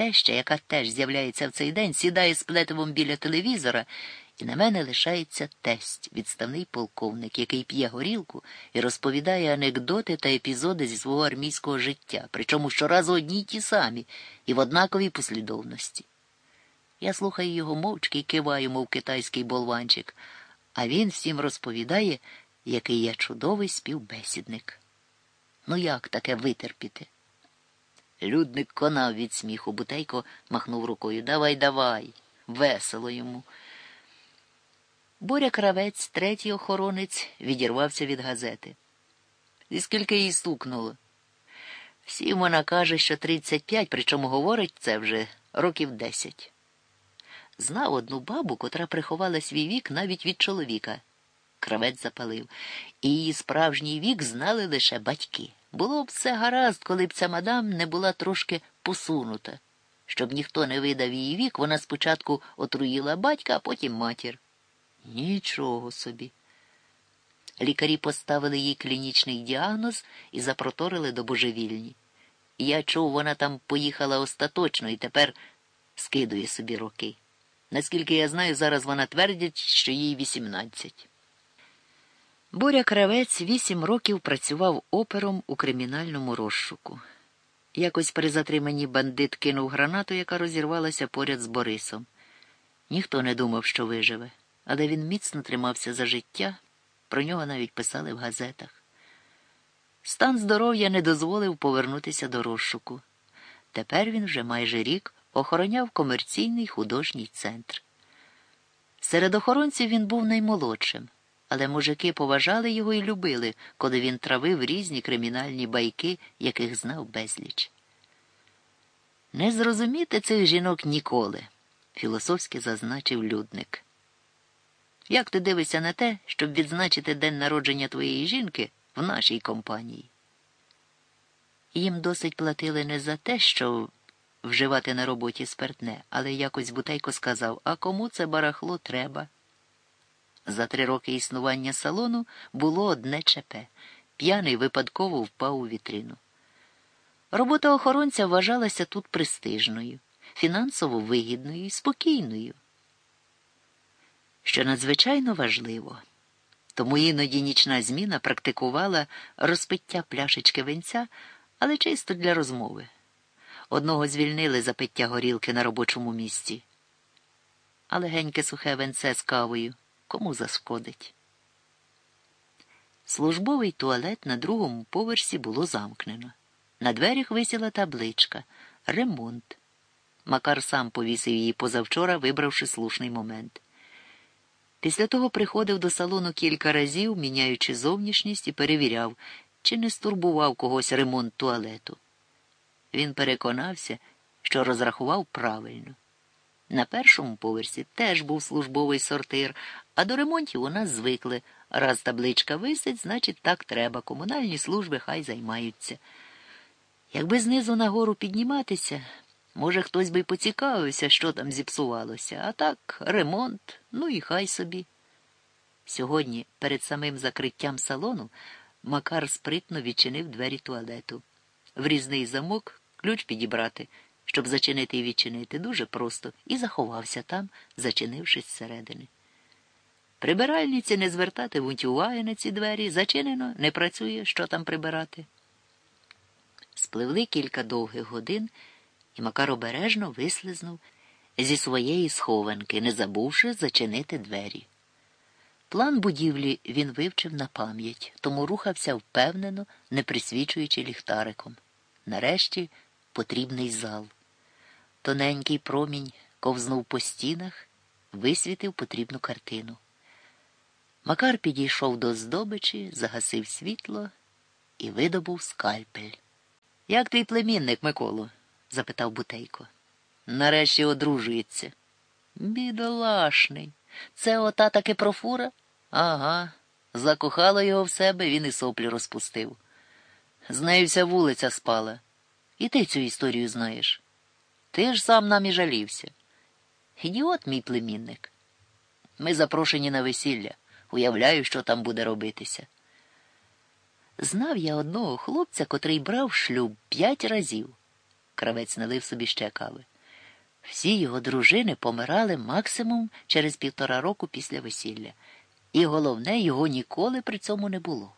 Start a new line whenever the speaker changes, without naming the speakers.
теща, яка теж з'являється в цей день, сідає з плетивом біля телевізора, і на мене лишається тесть, відставний полковник, який п'є горілку і розповідає анекдоти та епізоди зі свого армійського життя, причому щоразу одні й ті самі і в однаковій послідовності. Я слухаю його мовчки і киваю, мов китайський болванчик, а він всім розповідає, який я чудовий співбесідник. Ну як таке витерпіти? Людник конав від сміху, бутейко махнув рукою. Давай, давай, весело йому. Боря кравець, третій охоронець, відірвався від газети. І скільки їй стукнуло? Всім вона каже, що 35, причому говорить це вже років 10. Знав одну бабу, котра приховала свій вік навіть від чоловіка. Кравець запалив. І її справжній вік знали лише батьки. Було б все гаразд, коли б ця мадам не була трошки посунута. Щоб ніхто не видав її вік, вона спочатку отруїла батька, а потім матір. Нічого собі. Лікарі поставили їй клінічний діагноз і запроторили до божевільні. Я чув, вона там поїхала остаточно і тепер скидує собі роки. Наскільки я знаю, зараз вона твердить, що їй 18. Боря Кравець вісім років працював опером у кримінальному розшуку. Якось при затриманні бандит кинув гранату, яка розірвалася поряд з Борисом. Ніхто не думав, що виживе, але він міцно тримався за життя, про нього навіть писали в газетах. Стан здоров'я не дозволив повернутися до розшуку. Тепер він вже майже рік охороняв комерційний художній центр. Серед охоронців він був наймолодшим але мужики поважали його і любили, коли він травив різні кримінальні байки, яких знав безліч. Не зрозуміти цих жінок ніколи, філософськи зазначив людник. Як ти дивишся на те, щоб відзначити день народження твоєї жінки в нашій компанії? Їм досить платили не за те, що вживати на роботі спиртне, але якось Бутейко сказав, а кому це барахло треба? За три роки існування салону було одне ЧП. П'яний випадково впав у вітрину. Робота охоронця вважалася тут престижною, фінансово вигідною і спокійною. Що надзвичайно важливо, тому іноді нічна зміна практикувала розпиття пляшечки венця, але чисто для розмови. Одного звільнили за пиття горілки на робочому місці. Але геньке сухе венце з кавою кому заскодить. Службовий туалет на другому поверсі було замкнено. На дверях висіла табличка Ремонт. Макар сам повісив її позавчора, вибравши слушний момент. Після того приходив до салону кілька разів, міняючи зовнішність, і перевіряв, чи не стурбував когось ремонт туалету. Він переконався, що розрахував правильно. На першому поверсі теж був службовий сортир, а до ремонтів у нас звикли. Раз табличка висить, значить, так треба. Комунальні служби хай займаються. Якби знизу нагору підніматися, може, хтось би й поцікавився, що там зіпсувалося, а так, ремонт, ну і хай собі. Сьогодні, перед самим закриттям салону, Макар спритно відчинив двері туалету. Врізний замок, ключ підібрати щоб зачинити і відчинити дуже просто, і заховався там, зачинившись зсередини. Прибиральниці не звертати вунті уваги на ці двері, зачинено, не працює, що там прибирати. Спливли кілька довгих годин, і Макар обережно вислизнув зі своєї схованки, не забувши зачинити двері. План будівлі він вивчив на пам'ять, тому рухався впевнено, не присвічуючи ліхтариком. Нарешті потрібний зал. Тоненький промінь ковзнув по стінах, висвітив потрібну картину. Макар підійшов до здобичі, загасив світло і видобув скальпель. Як твій племінник, Миколу? запитав Бутейко. Нарешті одружується. Бідолашний. Це ота таки профура? Ага. Закохала його в себе, він і соплі розпустив. З нею вся вулиця спала. І ти цю історію знаєш. Ти ж сам нам і жалівся. Ідіот, мій племінник. Ми запрошені на весілля. Уявляю, що там буде робитися. Знав я одного хлопця, котрий брав шлюб п'ять разів. Кравець налив собі ще кави. Всі його дружини помирали максимум через півтора року після весілля, і головне, його ніколи при цьому не було.